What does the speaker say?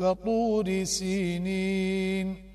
وطور سينين.